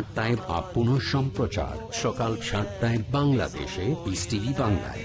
সাতটায় বা পুনঃ সম্প্রচার। সকাল সাতটায় বাংলাদেশে বিস টিভি বাংলায়।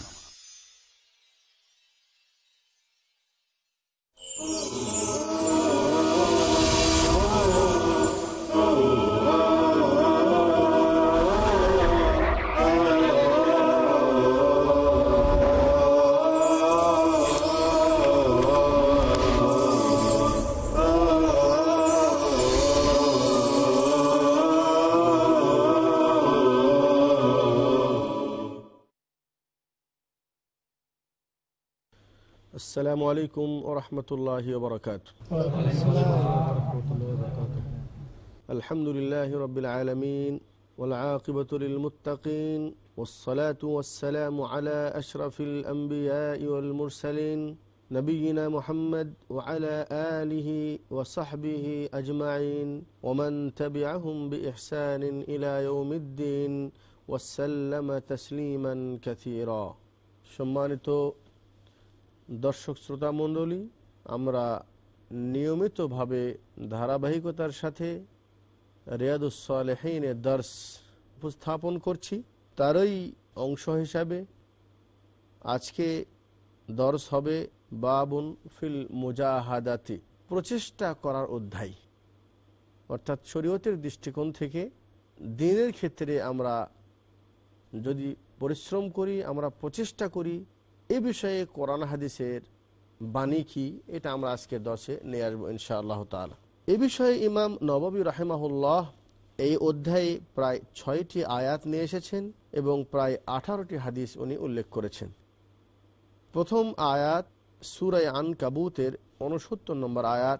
السلام عليكم ورحمة الله وبركاته الحمد لله رب العالمين والعاقبة للمتقين والصلاة والسلام على أشرف الأنبياء والمرسلين نبينا محمد وعلى آله وصحبه أجمعين ومن تبعهم بإحسان إلى يوم الدين وسلم تسليما كثيرا সম্মানিত দর্শক শ্রোতা মণ্ডলী, আমরা নিয়মিতভাবে ধারাবাহিকতার সাথে রিয়াদুসালেহিনের দর্শ উপস্থাপন করছি। তারই অংশ হিসাবে আজকে দর্শ হবে বাবুন ফিল মুজাহাদাতি, প্রচেষ্টা করার অধ্যায়। অর্থাৎ শরীয়তের দৃষ্টিকোণ থেকে দিনের ক্ষেত্রে আমরা যদি পরিশ্রম করি, আমরা প্রচেষ্টা করি এ বিষয়ে কোরআন হাদিসের বাণী কি, এটা আমরা আজকে দশে নিয়ে আসব ইনশা আল্লাহ তালা এ বিষয়ে ইমাম নবাবী রাহেমাহুল্লাহ এই অধ্যায়ে প্রায় ছয়টি আয়াত নিয়ে এসেছেন এবং প্রায় আঠারোটি হাদিস উনি উল্লেখ করেছেন। প্রথম আয়াত সুরায় আন কাবুতের উনসত্তর নম্বর আয়াত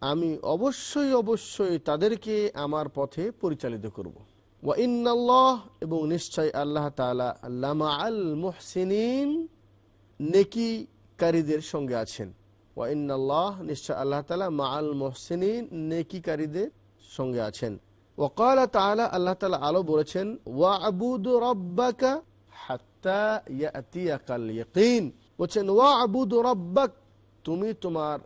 আমি অবশ্যই অবশ্যই তাদেরকে আমার পথে পরিচালিত করব। ওয়াইন্নাল্লাহ এবং নিশ্চয় আল্লাহ তালা আল্লামা আল মুহসিনিন নেকিকারীদের সঙ্গে আছেন। ওয়াইন্নাল্লাহ নিশ্চয় আল্লাহ তালা মা আল মুহসিনিন নেকিকারীদের সঙ্গে আছেন। ওকাল তালা আল্লাহ তালা আলো বলেছেন ওয়া আবুদ রব্বাকা হাত্তা ইয়াকিন। বলছেন ওয়া আবুদ রব্বাক, তুমি তোমার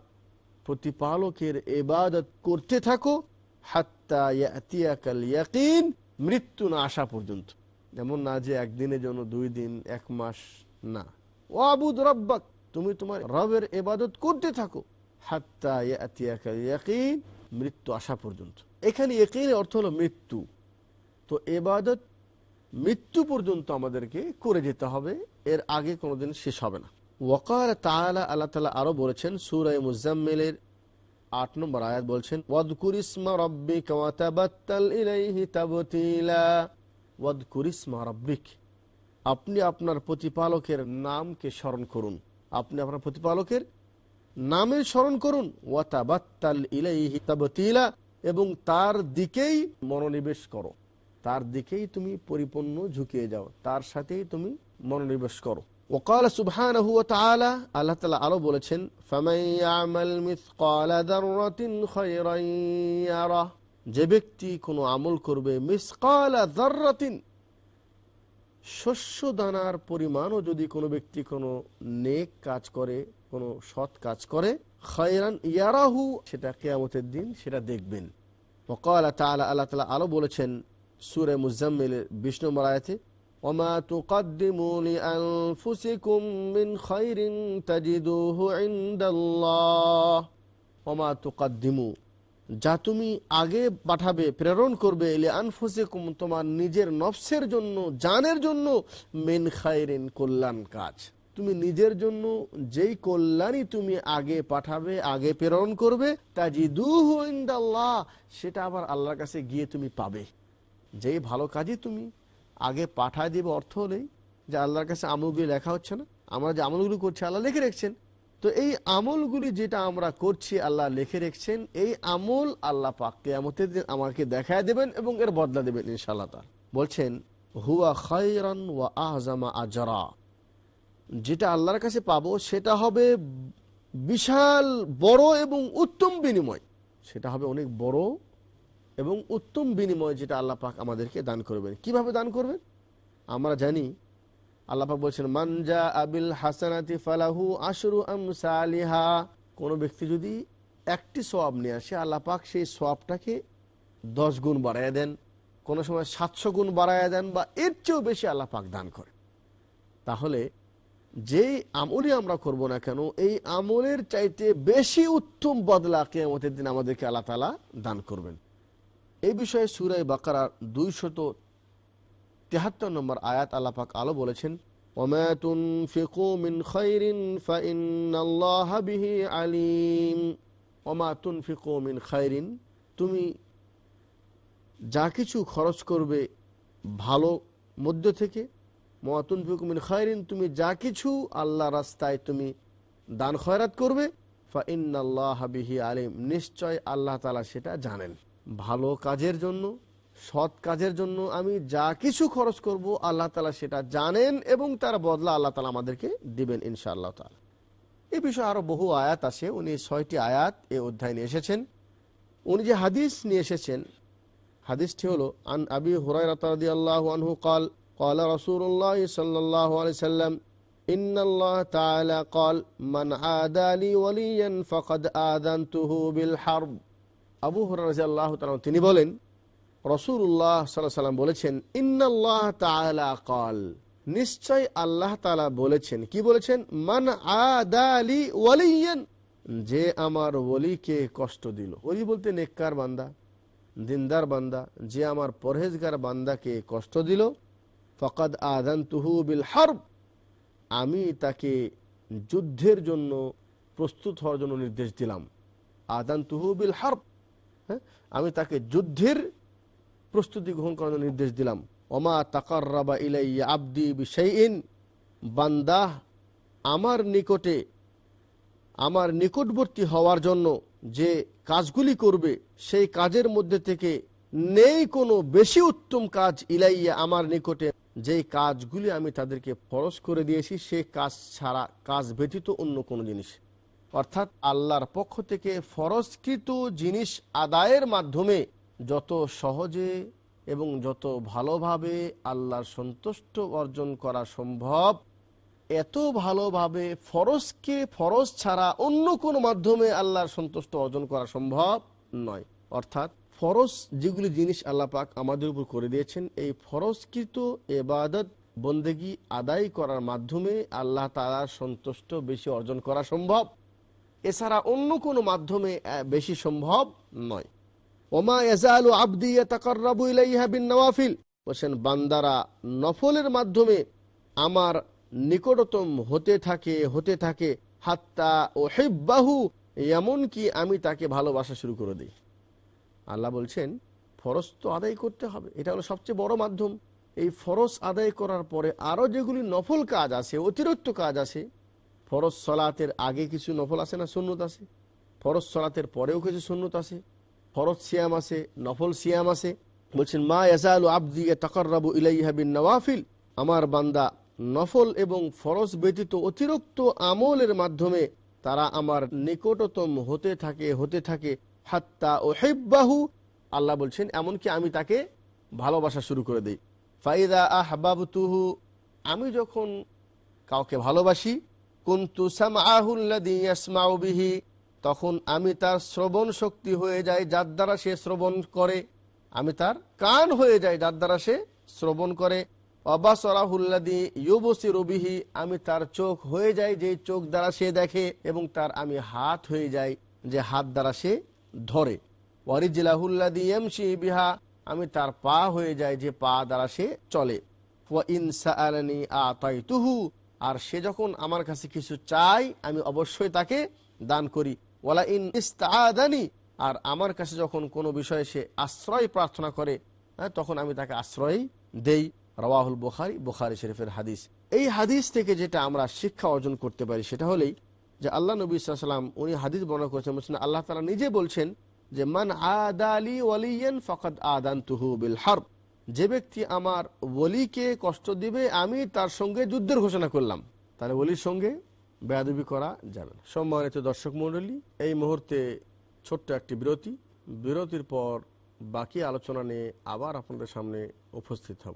প্রতিপালকের এবাদত করতে থাকো, হাত্তা ইয়াতিয়াকাল ইয়াকিন মৃত্যু না আসা পর্যন্ত। যেমন না যে একদিনের জন্য, দুই দিন, এক মাস, না। ও আবুদ রব্বাক, তুমি তোমার রবের এবাদত করতে থাকো, হাত্তা ইয়াতিয়াকাল ইয়াকিন মৃত্যু আসা পর্যন্ত। এখানে ইয়াকিন অর্থ হলো মৃত্যু। তো এবাদত মৃত্যু পর্যন্ত আমাদেরকে করে যেতে হবে, এর আগে কোনোদিন শেষ হবে না। ওয়াকার তাআলা আল্লাহ তালা আরও বলেছেন সুরায় মুজাম্মিলের আট নম্বর আয়াত বলছেন, ওয়াদকুরিসমা রব্বিক ওয়াদকুরিসমা রব্বিক, আপনি আপনার প্রতিপালকের নামকে স্মরণ করুন। আপনি আপনার প্রতিপালকের নামের স্মরণ করুন ওয়াতাবাত্তাল ইলাইহি এবং তার দিকেই মনোনিবেশ করো। তার দিকেই তুমি পরিপূর্ণ ঝুঁকিয়ে যাও, তার সাথেই তুমি মনোনিবেশ করো। ওকাল সুবহান আল্লাহ তালা আলো বলেছেন যে ব্যক্তি কোনো আমল করবে মিসকালা দাররাতিন শস্য দানার পরিমাণও যদি কোনো ব্যক্তি কোনো নেক কাজ করে, কোনো সৎ কাজ করে, খয়রান ইয়ারাহু, সেটা কেয়ামতের দিন সেটা দেখবেন। ওকাল তালা আল্লাহ তালা আলো বলেছেন, সুরে মুজাম্মিলের বিষ্ণু মারায়াতে وما تقدموا لأنفسكم من خير تجدوه عند الله وما تقدموا যা তুমি আগে পাঠাবে প্রেরণ করবে এলে আনফুসিকুম তোমার নিজের নফসের জন্য জানের জন্য মেন খায়রিন কল্যাণ কাজ তুমি নিজের জন্য যেই কল্যাণই তুমি আগে পাঠাবে আগে প্রেরণ করবে তাজিদুহু ইনদাল্লাহ সেটা আবার আল্লাহর কাছে গিয়ে তুমি পাবে যেই ভালো কাজই তুমি আগে পাঠায় দিবে অর্থ হলেই যে আল্লাহর কাছে আমলগুলি লেখা হচ্ছে না। আমরা যে আমলগুলি করছি, আল্লাহ লিখে রেখেছেন। তো এই আমলগুলি যেটা আমরা করছি, আল্লাহ লিখে রেখেছেন। এই আমল আল্লাহ পাককে আমাদের আমাকে দেখায় দেবেন এবং এর বদলা দেবেন ইনশাল্লাহ তার বলছেন, হুয়া খায়রান ওয়া আহজামা আজরা। যেটা আল্লাহর কাছে পাবো, সেটা হবে বিশাল, বড় এবং উত্তম বিনিময়। সেটা হবে অনেক বড় এবং উত্তম বিনিময় যেটা আল্লাহ পাক আমাদেরকে দান করবেন। কীভাবে দান করবেন? আমরা জানি, আল্লাহ পাক বলছেন মানজা আবিল হাসানাতি ফালাহু আশরু আমসালিহা। কোন ব্যক্তি যদি একটি সোয়াব নিয়ে আসে, আল্লাহ পাক সেই সোয়াবটাকে দশ গুণ বাড়াইয়া দেন। কোনো সময় সাতশো গুণ বাড়াইয়া দেন বা এর চেয়েও বেশি আল্লাহ পাক দান করে তাহলে যেই আমলই আমরা করব না কেন, এই আমলের চাইতে বেশি উত্তম বদলা কেমতের দিন আমাদেরকে আল্লাহ তালা দান করবেন। এই বিষয়ে সুরাই বাকারার দুইশত তেহাত্তর নম্বর আয়াত আল্লাপাক আলো বলেছেন وما تنفقوا من خير فإن الله به عليم وما تنفقوا من خير তুমি যা কিছু খরচ করবে ভালো মধ্য থেকে মহাতুন ফিকুমিন খায়রিন তুমি যা কিছু আল্লাহ রাস্তায় তুমি দান খয়রাত করবে ফা ইন্নাল্লাহ বিহি আলিম নিশ্চয় আল্লাহ তালা সেটা জানেন ভালো কাজের জন্য সৎ কাজের জন্য আমি যা কিছু খরচ করব আল্লাহ তালা সেটা জানেন এবং তার বদলা আল্লাহ তালা আমাদেরকে দিবেন ইনশাআল্লাহ তালা এই বিষয়ে আরো বহু আয়াত আছে উনি ছয়টি আয়াত এ অধ্যায় নিয়ে এসেছেন উনি যে হাদিস নিয়ে এসেছেন হাদিসটি হলো আন আবি হুরাইরাত রাদিয়াল্লাহু আনহু قال قال رسول الله صلى الله عليه وسلم إن الله تعالى قال من عادى لي وليا فقد آذنته بالحرب আবু হরাজি তিনি বলেন রসুল্লাহ সাল্লাম বলেছেন ইন্নআল্লাহ তালা নিশ্চয় আল্লাহ তালা বলেছেন। কি বলেছেন? মান আদালি ওয়ালিয়ান। যে আমার ওলিকে কষ্ট দিল। ওলি বলতে নেককার বান্দা, দিনদার বান্দা, যে আমার পরহেজগার বান্দাকে কষ্ট দিল। ফকাদ আদান তুহু বিল হার্ব। আমি তাকে যুদ্ধের জন্য, প্রস্তুত হওয়ার জন্য নির্দেশ দিলাম। আদান তুহু বিল হার্ব। হ্যাঁ? আমি তাকে যুদ্ধের প্রস্তুতি গ্রহণ করার নির্দেশ দিলাম। অমা তাকার রাবা ইলাইয়া আব্দি বিশাইন বান্দা, আমার নিকটে, আমার নিকটবর্তী হওয়ার জন্য যে কাজগুলি করবে, সেই কাজের মধ্যে থেকে নেই কোনো বেশি উত্তম কাজ ইলাইয়া আমার নিকটে। যেই কাজগুলি আমি তাদেরকে ফরজ করে দিয়েছি সেই কাজ ছাড়া, কাজ ব্যতীত অন্য কোনো জিনিস। অর্থাৎ আল্লাহর পক্ষ থেকে ফরজকৃত জিনিস আদায়ের মাধ্যমে যত সহজে এবং যত ভালোভাবে আল্লাহর সন্তুষ্ট অর্জন করা সম্ভব, এত ভালোভাবে ফরজকে ফরজ ছাড়া অন্য কোনো মাধ্যমে আল্লাহর সন্তুষ্ট অর্জন করা সম্ভব নয়। অর্থাৎ ফরজ যেগুলি জিনিস আল্লাহ পাক আমাদের উপর করে দিয়েছেন, এই ফরজকৃত এবাদত বন্দেগি আদায় করার মাধ্যমে আল্লাহ তালার সন্তুষ্ট বেশি অর্জন করা সম্ভব। এছাড়া অন্য কোনো মাধ্যমে বেশি সম্ভব নয়। ওমা এজালু আব্দি তাকাররাবু নওয়াফিল বলছেন, বান্দারা নফলের মাধ্যমে আমার নিকটতম হতে থাকে হতে থাকে। হাত্তা ও হেব্বাহু এমন কি আমি তাকে ভালোবাসা শুরু করে দিই। আল্লাহ বলছেন, ফরজ তো আদায় করতে হবে। এটা হলো সবচেয়ে বড় মাধ্যম। এই ফরজ আদায় করার পরে আরও যেগুলি নফল কাজ আছে, অতিরিক্ত কাজ আছে ফরজ সলাতের আগে কিছু নফল আছে না সুন্নত আছে? ফরজ সলাতের পরেও কিছু সুন্নত আছে? ফরজ সিয়াম আছে, নফল সিয়াম আছে? বলছেন, মা ইয়াসালু আব্দি তাকাররাবু ইলাইহা বিন নওয়াফিল? আমার বান্দা নফল এবং ফরজ ব্যতীত অতিরিক্ত আমলের মাধ্যমে তারা আমার নিকটতম হতে থাকে হতে থাকে। হাত্তা ও হেব্বাহু আল্লাহ বলছেন, এমনকি আমি তাকে ভালোবাসা শুরু করে দিই। ফাইদা আহবাবতুহু। আমি যখন কাউকে ভালোবাসি কুন্তু সামাহুল্লাদি ইয়াসমাউ বিহি, তখন আমি তার শ্রবণ শক্তি হয়ে যাই যার দ্বারা সে শ্রবণ করে। আমি তার কান হয়ে যাই যার দ্বারা সে শ্রবণ করে। অবাসরাহুল্লাদি ইউবসি রবিহি আমি তার চোখ হয়ে যাই যে চোখ দ্বারা সে দেখে এবং তার আমি হাত হয়ে যাই যে হাত দ্বারা সে ধরে। ওয়ারিজিলাহুল্লাদি এমসি বিহা, আমি তার পা হয়ে যাই যে পা দ্বারা সে চলে। ইনসাআলানি আতাইতুহু আর সে যখন আমার কাছে কিছু চাই আমি অবশ্যই তাকে দান করি। ওয়ালা ইন ইস্তাদানি আর আমার কাছে যখন কোনো বিষয়ে সে আশ্রয় প্রার্থনা করে হ্যাঁ, তখন আমি তাকে আশ্রয় দেই। রওয়াহুল বুখারি বুখারি শরীফের হাদিস। এই হাদিস থেকে যেটা আমরা শিক্ষা অর্জন করতে পারি সেটা হলেই যে আল্লাহ নবী সাল্লাম উনি হাদিস বর্ণনা করেছেন বলছেন আল্লাহ তালা নিজে বলছেন যে মান আদালি ওয়ালিয়ান ফকদ আদান তুহু বিল হার্ব। যে ব্যক্তি আমার ওলিকে কষ্ট দিবে, আমি তার সঙ্গে যুদ্ধের ঘোষণা করলাম। তাহলে ওলির সঙ্গে বেয়াদবি করা যাবে না। সম্মানিত দর্শক মণ্ডলী, এই মুহূর্তে ছোট্ট একটি বিরতি। বিরতির পর বাকি আলোচনা নিয়ে আবার আপনাদের সামনে উপস্থিত হব।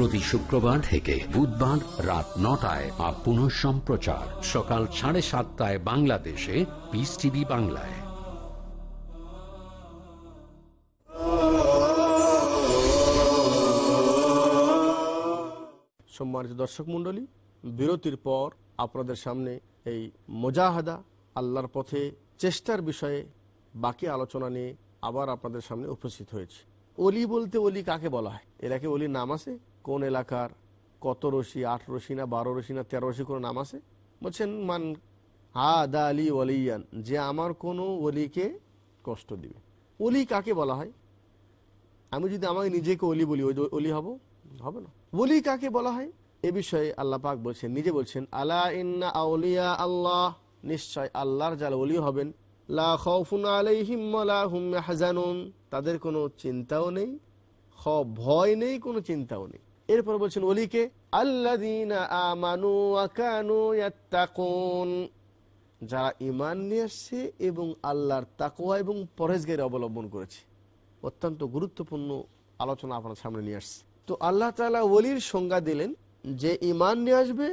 প্রতি শুক্রবার থেকে বুধবার রাত নটায় বা পুনঃ সম্প্রচার সকাল সাড়ে সাতটায় বাংলাদেশে পিস টিভি বাংলায়। সম্মানিত দর্শক মণ্ডলী, বিরতির পর আপনাদের সামনে এই মোজাহাদা, আল্লাহর পথে চেষ্টার বিষয়ে বাকি আলোচনা নিয়ে আবার আপনাদের সামনে উপস্থিত হয়েছে। অলি বলতে অলি কাকে বলা হয়? এর আগে অলির নাম আছে? কোন এলাকার কত রশি, আট রশি না বারো রশি না তেরো রশি কোনো নাম আছে? বলছেন, মান আদা আলী ওলিয়ান যে আমার কোনো অলিকে কষ্ট দিবে। অলি কাকে বলা হয়? আমি যদি আমাকে নিজেকে অলি বলি, ওই অলি হব? হবে না। বলি কাকে বলা হয়? এ বিষয়ে আল্লাহ পাক বলছেন, নিজে বলছেন, আলা ইন্না আউলিয়া আল্লাহ নিশ্চয় আল্লাহর যারা অলি হবেন ইয়াহজানুন তাদের কোনো চিন্তাও নেই ভয় নেই, কোনো চিন্তাও নেই। এরপর বলছেন অলিকে যারা ইমান নিয়ে আসছে এবং আল্লাহর তাকওয়া এবং পরহেজগারি অবলম্বন করেছে। অত্যন্ত গুরুত্বপূর্ণ আলোচনা আপনার সামনে নিয়ে আসছে। তো আল্লাহ তালা ওলির সংজ্ঞা দিলেন যে ইমান নিয়ে আসবে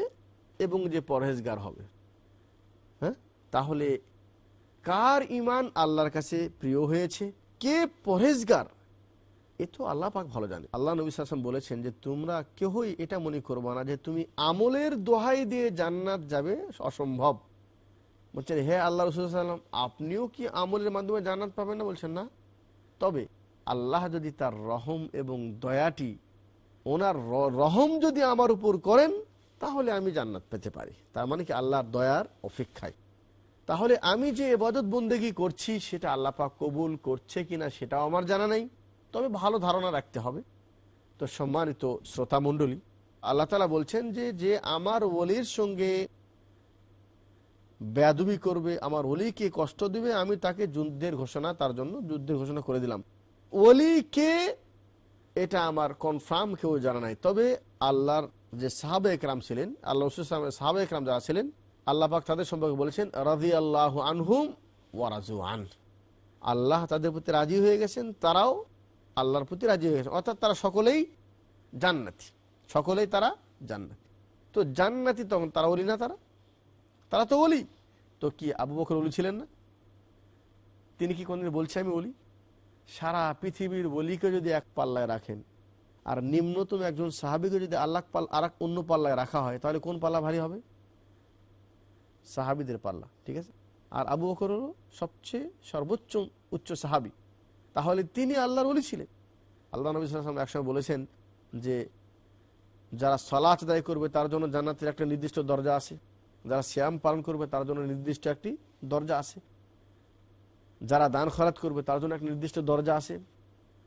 এবং যে পরহেজগার হবে। হ্যাঁ? তাহলে কার ইমান আল্লাহর কাছে প্রিয় হয়েছে? কে পরহেজগার? এ তো আল্লাহ পাক ভালো জানে। আল্লাহ নবী সাসম বলেছেন যে, তোমরা কেহই এটা মনে করবা না যে, তুমি আমলের দোহাই দিয়ে জান্নাত যাবে অসম্ভব। বলছেন, হে আল্লাহ রসুল্লাম আপনিও কি আমলের মাধ্যমে জান্নাত পাবেন না? বলছেন, না। তবে আল্লাহ যদি তার রহম এবং দয়াটি ওনার রহম যদি আমার উপর করেন, তাহলে আমি জান্নাত পেতে পারি। তার মানে কি, আল্লাহর দয়ার অপেক্ষায়। তাহলে আমি যে এবাদত বন্দেগি করছি, সেটা আল্লাহ পাক কবুল করছে কিনা, সেটাও আমার জানা নাই। তবে ভালো ধারণা রাখতে হবে। তো সম্মানিত শ্রোতা মণ্ডলী, আল্লাহ তালা বলছেন যে যে আমার ওলির সঙ্গে বেয়াদুবি করবে, আমার ওলিকে কষ্ট দিবে, আমি তাকে যুদ্ধের ঘোষণা, তার জন্য যুদ্ধের ঘোষণা করে দিলাম। ওলিকে এটা আমার কনফার্ম কেউ জানা নাই। তবে আল্লাহর যে সাহাবে একরাম ছিলেন, আল্লাহ সাহাবে একরাম যারা ছিলেন, আল্লাহ পাক তাদের সম্পর্কে বলেছেন রাজি আল্লাহ আনহুম ওয়ারাজু আন। আল্লাহ তাদের প্রতি রাজি হয়ে গেছেন, তারাও আল্লাহর প্রতি রাজি হয়ে গেছেন অর্থাৎ তারা সকলেই জান্নাতি। সকলেই তারা জান্নাতি। তো জান্নাতি তখন তারা বলি না তারা? তারা তো বলি তো কি আবু বকর বলি ছিলেন না? তিনি কি কোনদিন বলছে আমি বলি সারা পৃথিবীর বলিকে যদি এক পাল্লায় রাখেন, আর নিম্নতম একজন সাহাবিকে যদি আল্লাহ পাল আর অন্য পাল্লায় রাখা হয়, তাহলে কোন পাল্লা ভারী হবে? সাহাবিদের পাল্লা, ঠিক আছে? আর আবু বকর হলো সবচেয়ে সর্বোচ্চ উচ্চ সাহাবি। তাহলে তিনি আল্লাহর বলি ছিলেন। আল্লাহ নবী সাল্লাম একসময় বলেছেন যে, যারা সলাচ আদায় করবে তার জন্য জান্নাতের একটা নির্দিষ্ট দরজা আছে। যারা শ্যাম পালন করবে তার জন্য নির্দিষ্ট একটি দরজা আছে। যারা দান খরাত করবে তার জন্য একটা নির্দিষ্ট দরজা আছে।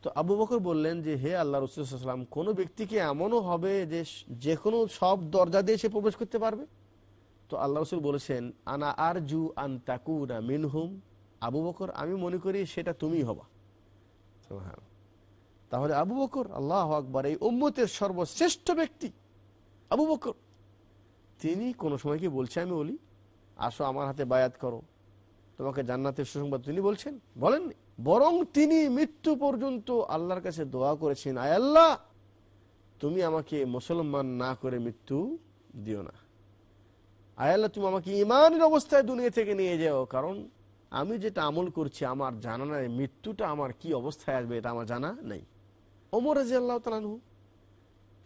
তো আবু বকর বললেন যে, হে আল্লাহ রসুলাম কোনো ব্যক্তিকে এমনও হবে যে যে কোনো সব দরজা দিয়ে সে প্রবেশ করতে পারবে? তো আল্লাহ রসুল বলেছেন, আনা আর জু আন তাকুনা মিনহুম। আবু বকর, আমি মনে করি সেটা তুমি হবা। তাহলে আবু বকর, আল্লাহ আকবর, এই উম্মতের সর্বশ্রেষ্ঠ ব্যক্তি আবু বকর। তিনি কোনো সময় কি বলছে, আমি বলি আসো আমার হাতে বায়াত করো। তোমাকে জান্নাতের সুসংবাদ তিনি বলছেন? বলেননি বরং তিনি মৃত্যু পর্যন্ত আল্লাহর কাছে দোয়া করেছেন, আয় আল্লাহ, তুমি আমাকে মুসলমান না করে মৃত্যু দিও না। আয় আল্লাহ, তুমি আমাকে ইমানের অবস্থায় দুনিয়া থেকে নিয়ে যাও। কারণ আমি যেটা আমল করছি, আমার জানা নাই, মৃত্যুটা আমার কি অবস্থায় আসবে এটা আমার জানা নেই। ওমর রাজি আল্লাহ তালানহু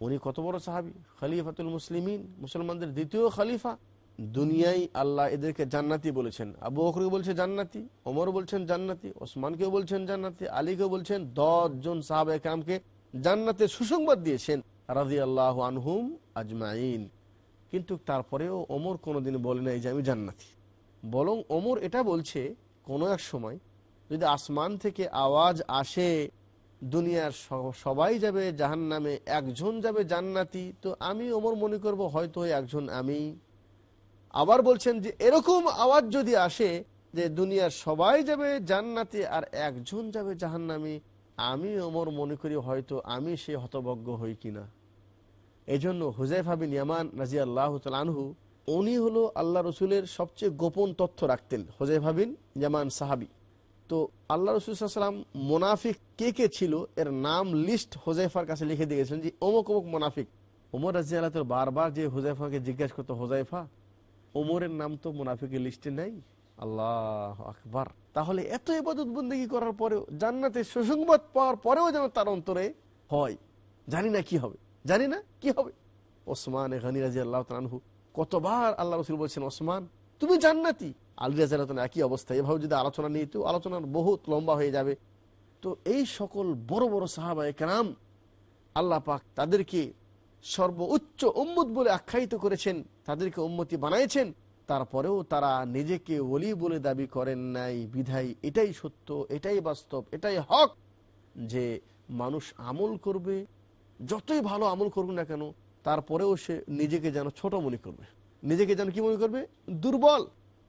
উনি কত বড় সাহাবি? খলিফাতুল মুসলিমিন, মুসলমানদের দ্বিতীয় খালিফা। দুনিয়ায় আল্লাহ এদেরকে জান্নাতি বলেছেন। আবু বকরকে বলছে জান্নাতি ওমর বলছেন জান্নাতি, ওসমানকেও বলছেন জান্নাতি, আলীকেও বলছেন। দশ জন সাহাব একরামকে জান্নাতে সুসংবাদ দিয়েছেন রাজি আল্লাহ আনহুম আজমাইন। কিন্তু তারপরেও ওমর কোনোদিন বলে নাই যে আমি জান্নাতি। বরং ওমর এটা বলছে কোনো এক সময়, যদি আসমান থেকে আওয়াজ আসে, দুনিয়ার সবাই যাবে জাহান নামে একজন যাবে জান্নাতি, তো আমি ওমর মনে করব হয়তো একজন আমি। আবার বলছেন যে এরকম আওয়াজ যদি আসে যে দুনিয়ার সবাই যাবে জান্নাতি আর একজন যাবে জাহান্নামি, আমি ওমর মনে করি হয়তো আমি সে হতভজ্ঞ হই কিনা। এই জন্য হুজাইফা বিন ইয়ামান রাজি আল্লাহ আনহু উনি হলো আল্লাহ রসুলের সবচেয়ে গোপন তথ্য রাখতেন। হুজাইফা বিন ইয়ামান সাহাবি। তো আল্লাহ রসুল সাল্লাম মোনাফিক কে কে ছিল? এর নাম লিস্ট হোজাইফার কাছে লিখে দিয়েছেন যে, অমুক অমুক মোনাফিক। ওমর রাজি আল্লাহ বারবার যে হোজাইফাকে জিজ্ঞাসা করতো, হোজাইফা, ওমরের নাম তো মোনাফিকের লিস্টে নেই? আল্লাহ আকবার। তাহলে এত ইবাদত বন্দেগী করার পরেও জান্নাতের সুসংবাদ পাওয়ার পরেও যেন তার অন্তরে হয়, জানি না কি হবে। জানি না কি হবে। ওসমান এ গানি রাজি আল্লাহ তানহু কতবার আল্লাহ রসুল বলছেন, ওসমান, তুমি জান্নাতি? আলী রাজি আল্লাহ একই অবস্থা। এভাবে যদি আলোচনা নিয়ে তো আলোচনার বহুত লম্বা হয়ে যাবে। তো এই সকল বড় বড় সাহাবা একরাম আল্লাহ পাক তাদেরকে সর্বোচ্চ উম্মত বলে আখ্যায়িত করেছেন, তাদেরকে উম্মতি বানাইছেন তারপরেও তারা নিজেকে ওলি বলে দাবি করেন নাই। বিধাই এটাই সত্য, এটাই বাস্তব, এটাই হক যে মানুষ আমল করবে, যতই ভালো আমল করুক না কেন তারপরেও সে নিজেকে যেন ছোট মনে করবে। নিজেকে যেন কি মনে করবে? দুর্বল।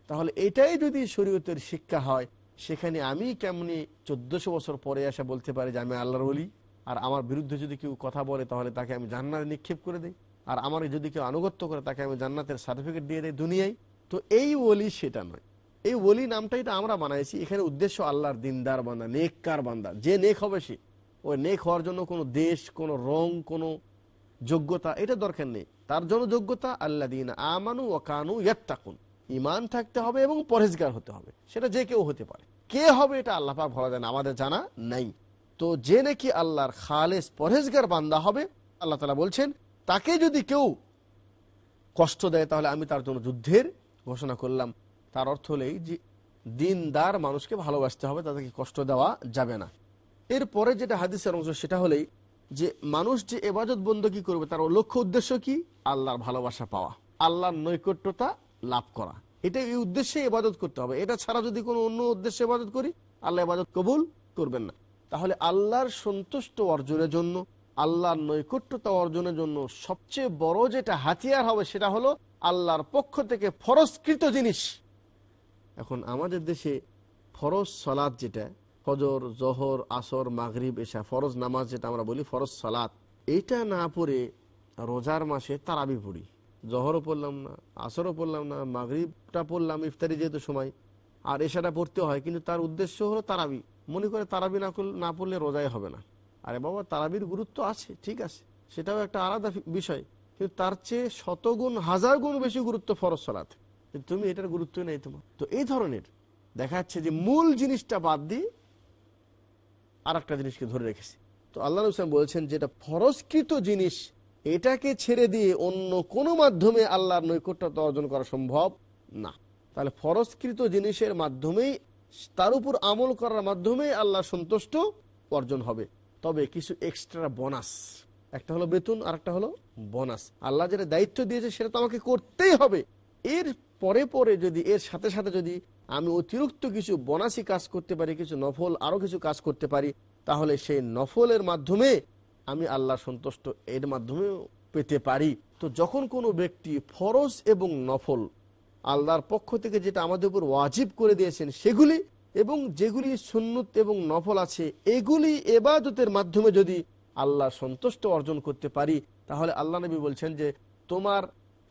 তাহলে এটাই যদি শরীয়তের শিক্ষা হয়, সেখানে আমি কেমনি চোদ্দশো বছর পরে এসে বলতে পারি যে আমি আল্লাহর বলি আর আমার বিরুদ্ধে যদি কেউ কথা বলে, তাহলে তাকে আমি জান্নাতে নিক্ষেপ করে দিই। আর আমার যদি কেউ আনুগত্য করে, তাকে আমি জান্নাতের সার্টিফিকেট দিয়ে দিই দুনিয়ায়। তো এই ওলি সেটা নয়। এই ওলি নামটাই তো আমরা বানাইছি। এখানে উদ্দেশ্য আল্লাহর দিনদার বান্দা, নেককার বান্দা। যে নেক হবে সে। ওই নেক হওয়ার জন্য কোনো দেশ, কোনো রং, কোনো যোগ্যতা, এটা দরকার নেই। তার জন্য যোগ্যতা আল্লাহ দিন আমানু ও কানু ইয়াত্তাকুন। ইমান থাকতে হবে এবং পরেজগার হতে হবে। সেটা যে কেউ হতে পারে। কে হবে এটা আল্লাহ পাক ভালো জানে আমাদের জানা নাই। তো যে নাকি আল্লাহর খালেস পরেজগার বান্দা হবে, আল্লাহ তালা বলছেন, তাকে যদি কেউ কষ্ট দেয়, তাহলে আমি তার জন্য যুদ্ধের ঘোষণা করলাম। তার অর্থ হলেই যে, দিনদার মানুষকে ভালোবাসতে হবে, তাদেরকে কষ্ট দেওয়া যাবে না। এরপরে যেটা হাদিসের অংশ, সেটা হলেই যে মানুষ যে এবাজত বন্দী করবে, তার লক্ষ্য উদ্দেশ্য কি? আল্লাহর ভালোবাসা পাওয়া, আল্লাহর নৈকট্যতা লাভ করা। এটা এই উদ্দেশ্যে এবাদত করতে হবে। এটা ছাড়া যদি কোনো অন্য উদ্দেশ্যে এবাদত করি, আল্লাহ এবাদত কবুল করবেন না। তাহলে আল্লাহর সন্তুষ্ট অর্জনের জন্য, আল্লাহর নৈকট্যতা অর্জনের জন্য সবচেয়ে বড় যেটা হাতিয়ার হবে, সেটা হলো আল্লাহর পক্ষ থেকে ফরস্কৃত জিনিস। এখন আমাদের দেশে ফরজ সলাদ যেটা ফজর, জহর, আসর, মাগরিব এসা ফরজ নামাজ যেটা আমরা বলি ফরজ সালাত। এইটা না পড়ে রোজার মাসে তারাবি পড়ি। জহরও পড়লাম না, আসরও পড়লাম না, মাগরিবটা পড়লাম, ইফতারি যেহেতু সময়। আর এশাটা পড়তে হয়, কিন্তু তার উদ্দেশ্য হলো তারাবি। মনে করে তারাবি না করলে না পড়লে রোজাই হবে না। আরে বাবা, তারাবির গুরুত্ব আছে, ঠিক আছে। সেটাও একটা আলাদা বিষয়। কিন্তু তার চেয়ে শতগুণ, হাজার গুণ বেশি গুরুত্ব ফরজ সালাত। তুমি এটার গুরুত্ব নেই তোমার। তো এই ধরনের দেখা যাচ্ছে যে মূল জিনিসটা বাদ দিয়ে আর একটা জিনিসকে ধরে রেখেছি। তো আল্লাহ হোসেন বলছেন যেটা ফরজকৃত জিনিস, এটাকে ছেড়ে দিয়ে অন্য কোনো মাধ্যমে আল্লাহর নৈকট্যতা অর্জন করা সম্ভব না। তাহলে ফরজকৃত জিনিসের মাধ্যমেই, তার উপর আমল করার মাধ্যমেই আল্লাহ সন্তুষ্ট অর্জন হবে। তবে কিছু এক্সট্রা বোনাস একটা হলো বেতন আর একটা হলো বোনাস আল্লাহ যেটা দায়িত্ব দিয়েছে সেটা তো আমাকে করতেই হবে। এর পরে পরে যদি, এর সাথে সাথে যদি আমি অতিরিক্ত কিছু বনাসি কাজ করতে পারি, কিছু নফল আরও কিছু কাজ করতে পারি, তাহলে সেই নফলের মাধ্যমে আমি আল্লাহ সন্তুষ্ট, এর মাধ্যমে পেতে পারি। তো যখন কোনো ব্যক্তি ফরজ এবং নফল আল্লাহর পক্ষ থেকে যেটা আমাদের উপর ওয়াজিব করে দিয়েছেন সেগুলি, এবং যেগুলি সুন্নত এবং নফল আছে, এগুলি এবাদতের মাধ্যমে যদি আল্লাহ সন্তুষ্ট অর্জন করতে পারি, তাহলে আল্লাহ নবী বলছেন যে, তোমার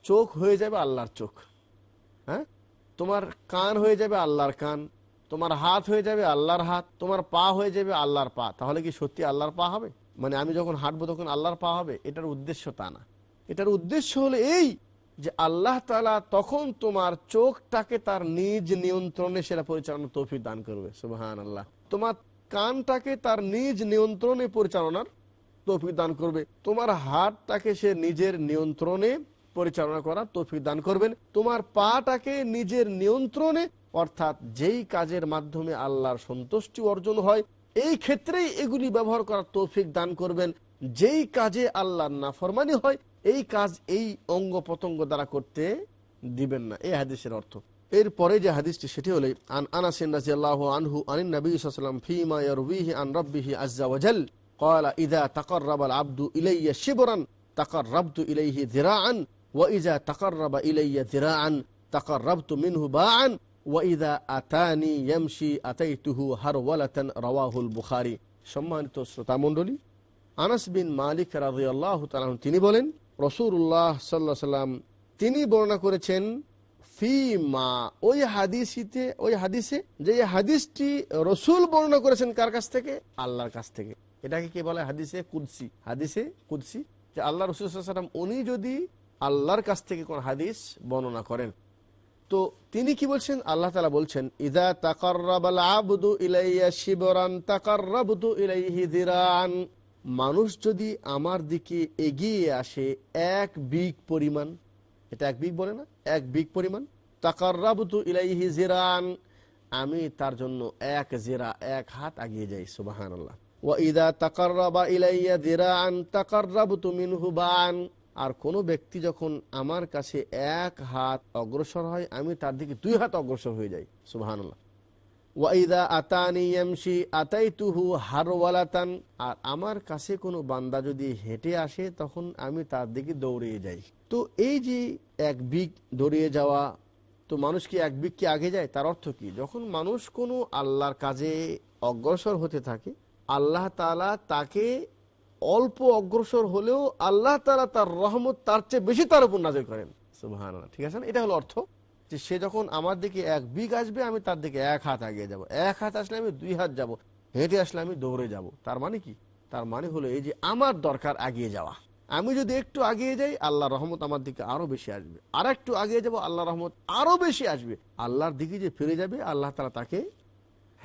চোখ হয়ে যাবে আল্লাহর চোখ। হ্যাঁ? তোমার কান হয়ে যাবে আল্লাহর কান, তোমার হাত হয়ে যাবে আল্লাহর হাত, তোমার পা হয়ে যাবে আল্লাহর পা। তাহলে কি সত্যি আল্লাহর পা হবে? মানে আমি যখন হাঁটবো তখন আল্লাহর পা হবে? এটার উদ্দেশ্য তা না। এটার উদ্দেশ্য হলো এই যে আল্লাহ তালা তখন তোমার চোখটাকে তার নিজ নিয়ন্ত্রণে সেটা পরিচালনা তৌফিক দান করবে। সুবাহান আল্লাহ তোমার কানটাকে তার নিজ নিয়ন্ত্রণে পরিচালনার তৌফিক দান করবে। তোমার হাতটাকে সে নিজের নিয়ন্ত্রণে পরিচালনা করার তৌফিক দান করবেন তোমার পাটাকে নিজের নিয়ন্ত্রণে অর্থাৎ যেই কাজের মাধ্যমে আল্লাহর সন্তুষ্টি অর্জন হয় এই ক্ষেত্রেই এগুলি ব্যবহার করার তৌফিক দান করবেন যেই কাজে আল্লাহর নাফরমানি হয় এই কাজ এই অঙ্গ পতঙ্গ দ্বারা করতে দিবেন না এই হাদিসের অর্থ এরপরে যে হাদিসটি সেটি হলে আন আনাসিন রাদিয়াল্লাহু আনহু আনিন নবী সাল্লাল্লাহু আলাইহি ওয়াসাল্লাম ফীমা ইয়ারবিহি আন রাব্বিহি আযজা ওয়া জাল قال إذا تقرب العبد إلي شبرا تقربت إليه ذراعا ওয়াইজা তাকাররাবা ইলাইয়া জিরাআন তাকাররাবতু মিনহু বাআন ওয়াইদা আতানি ইয়ামশি আতাইতুহু হারওয়ালাতান রাওয়াহুল বুখারী সম্মানিত শ্রোতা মণ্ডলী, আনাস বিন মালিক রাদিয়াল্লাহু তাআলা তিনি বলেন, রাসূলুল্লাহ সাল্লাল্লাহু তিনি বর্ণনা করেছেন, ফি মা ওই হাদিসিতে, ওই হাদিসে যে এই হাদিসটি রসুল বর্ণনা করেছেন কার কাছ থেকে? আল্লাহর কাছ থেকে। এটাকে কি বলে? হাদিসে কুদ্সি। হাদিসে কুদ্সি যে আল্লাহ রসুল উনি যদি আল্লাহর কাছ থেকে কোন হাদিস বর্ণনা করেন। তো তিনি কি বলছেন? আল্লাহ তালা বলছেন, ইদা আবদু ইলাইয়া শিবরান ইলাইহি দিরান মানুষ যদি আমার দিকে এগিয়ে আসে, এক বিগ পরিমাণ, এটা এক বিগ বলে না, এক বিগ পরিমাণ ইলাইহি জিরান আমি তার জন্য এক জেরা, এক হাত আগিয়ে যাই ইদা তাকার্রাবা ইলাইয়া আর কোনো ব্যক্তি যখন আমার কাছে এক হাত অগ্রসর হয়, আমি তার দিকে দুই হাত অগ্রসর হয়ে যাই। সুবহানাল্লাহ। ওয়াইদা আতানি এমসি আতাই তুহু হারওয়ালাতান। আর আমার কাছে কোনো বান্দা যদি হেঁটে আসে, তখন আমি তার দিকে দৌড়িয়ে যাই। তো এই যে এক বিগ দৌড়িয়ে যাওয়া, তো মানুষ কি এক বিগ কি আগে যায়? তার অর্থ কি? যখন মানুষ কোনো আল্লাহর কাজে অগ্রসর হতে থাকে, আল্লাহ তালা তাকে অল্প অগ্রসর হলেও আল্লাহ তালা তার রহমত তার চেয়ে বেশি তার উপর নাজির করেন। সুবাহান ঠিক আছে না? এটা হলো অর্থ। যে সে যখন আমার দিকে এক বিগ আসবে, আমি তার দিকে এক হাত আগিয়ে যাব। এক হাত আসলে আমি দুই হাত যাব। হেঁটে আসলে আমি দৌড়ে যাব। তার মানে কি? তার মানে হলো এই যে আমার দরকার আগিয়ে যাওয়া। আমি যদি একটু আগিয়ে যাই আল্লাহ রহমত আমার দিকে আরও বেশি আসবে। আর একটু আগিয়ে যাব আল্লাহ রহমত আরও বেশি আসবে। আল্লাহর দিকে যে ফিরে যাবে, আল্লাহ তারা তাকে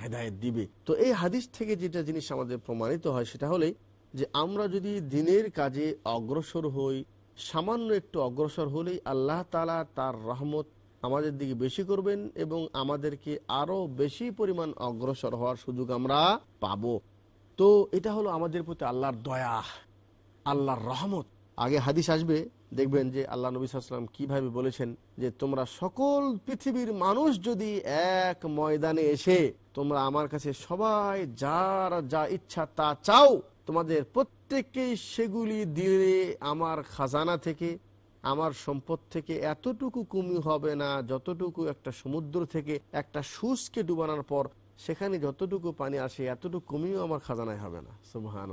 হেদায়ত দিবে। তো এই হাদিস থেকে যেটা জিনিস আমাদের প্রমাণিত হয়, সেটা হলেই যে আমরা যদি দিনের কাজে অগ্রসর হই, সামান্য একটু অগ্রসর হলেই আল্লাহ তালা তার রহমত আমাদের দিকে বেশি করবেন এবং আমাদেরকে আরও বেশি পরিমাণ অগ্রসর হওয়ার সুযোগ আমরা পাব। তো এটা হলো আমাদের প্রতি আল্লাহর দয়া, আল্লাহর রহমত। আগে হাদিস আসবে, দেখবেন যে আল্লাহ নবী সাল্লাম কীভাবে বলেছেন যে, তোমরা সকল পৃথিবীর মানুষ যদি এক ময়দানে এসে তোমরা আমার কাছে সবাই যার যা ইচ্ছা তা চাও তোমাদের প্রত্যেককেই সেগুলি দিলে আমার খাজানা থেকে, আমার সম্পদ থেকে এতটুকু কমি হবে না, যতটুকু একটা সমুদ্র থেকে একটা সুসকে ডুবানোর পর সেখানে যতটুকু পানি আসে, এতটুকু কমিও আমার খাজানায় হবে না। সুবহান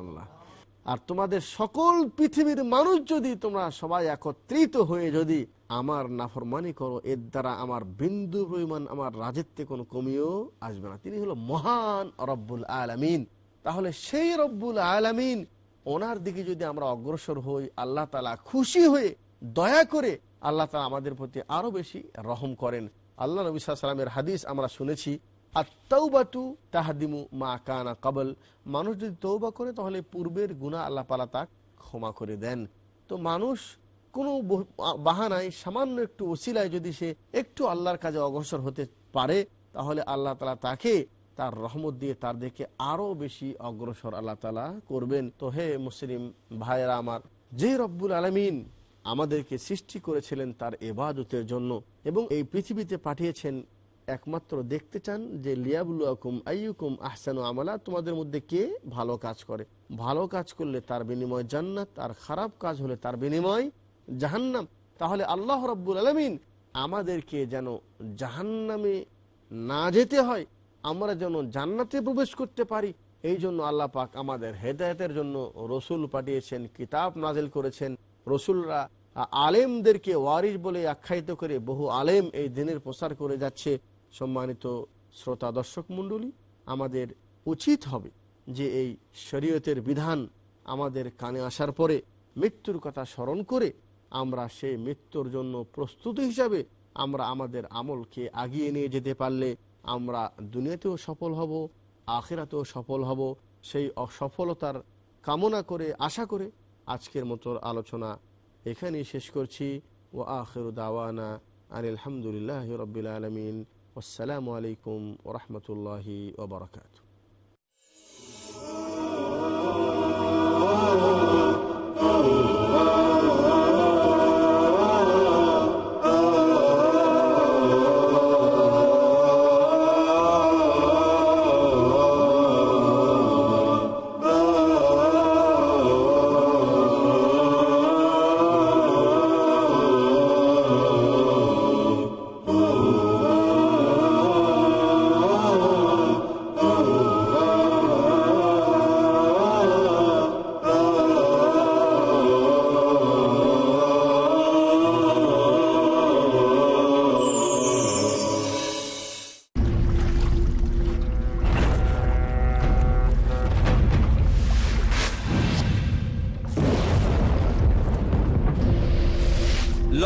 আর তোমাদের সকল পৃথিবীর মানুষ যদি তোমরা সবাই একত্রিত হয়ে যদি আমার নাফরমানি করো, এর দ্বারা আমার বিন্দু পরিমাণ আমার রাজত্বে কোনো কমিও আসবে না। তিনি হলো মহান রব্বুল আলামিন। তাহলে সেই রব্বুল আলামিন ওনার দিকে যদি আমরা অগ্রসর হই, আল্লাহ তালা খুশি হয়ে দয়া করে আল্লাহ তালা আমাদের প্রতি আরও বেশি রহম করেন। আল্লাহ নবী সাল্লামের হাদিস আমরা শুনেছি আর তৌবাতু তাহাদিমু মা কানা কাবল। মানুষ যদি তৌবা করে, তাহলে পূর্বের গুণা আল্লাহ পালা তা ক্ষমা করে দেন। তো মানুষ কোনো বহ- বাহানায়, সামান্য একটু ওসিলায় যদি সে একটু আল্লাহর কাজে অগ্রসর হতে পারে, তাহলে আল্লাহ তালা তাকে তার রহমত দিয়ে তার দিকে আরও বেশি অগ্রসর আল্লাহ তালা করবেন। তো হে মুসলিম ভাইয়েরা আমার, যে রব্বুল আলমিন আমাদেরকে সৃষ্টি করেছিলেন তার এবাদতের জন্য এবং এই পৃথিবীতে পাঠিয়েছেন, একমাত্র দেখতে চান যে লিয়াবুলুকুম আইয়ুকুম আহসানু আমালা, তোমাদের মধ্যে কে ভালো কাজ করে? ভালো কাজ করলে তার বিনিময় জান্নাত, আর খারাপ কাজ হলে তার বিনিময় জাহান্নাম। তাহলে আল্লাহ রব্বুল আলমিন আমাদেরকে যেন জাহান্নামে না যেতে হয়। আমরা যেন জান্নাতে প্রবেশ করতে পারি। এই জন্য আল্লাহ পাক আমাদের হেদায়তের জন্য রসুল পাঠিয়েছেন, কিতাব নাজিল করেছেন। রসুলরা আলেমদেরকে ওয়ারিস বলে আখ্যায়িত করে বহু আলেম এই দিনের প্রসার করে যাচ্ছে। সম্মানিত শ্রোতা দর্শক মণ্ডলী, আমাদের উচিত হবে যে এই শরীয়তের বিধান আমাদের কানে আসার পরে মৃত্যুর কথা স্মরণ করে আমরা সেই মৃত্যুর জন্য প্রস্তুতি হিসাবে আমরা আমাদের আমলকে আগিয়ে নিয়ে যেতে পারলে আমরা দুনিয়াতেও সফল হব, আখেরাতেও সফল হব। সেই অসফলতার কামনা করে, আশা করে আজকের মতো আলোচনা এখানেই শেষ করছি। ও আখের দাওয়ানা আনিল হামদুলিল্লাহ রবিল আলমিন। আসসালামু আলাইকুম ওরহমতুল্লাহি ওবরাকাত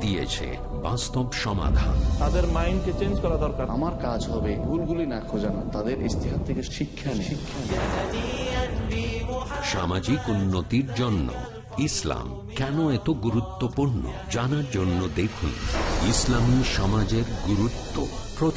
দিয়েছে বাস্তব সমাধান। তাদের মাইন্ডকে চেঞ্জ করা দরকার। আমার কাজ হবে ভুলগুলি না খোঁজানো তাদের ইস্তেহার থেকে শিক্ষা শিক্ষা সামাজিক উন্নতির জন্য ইসলাম কেন এত গুরুত্বপূর্ণ জানার জন্য দেখুন। ইসলামী সমাজের গুরুত্ব প্রতি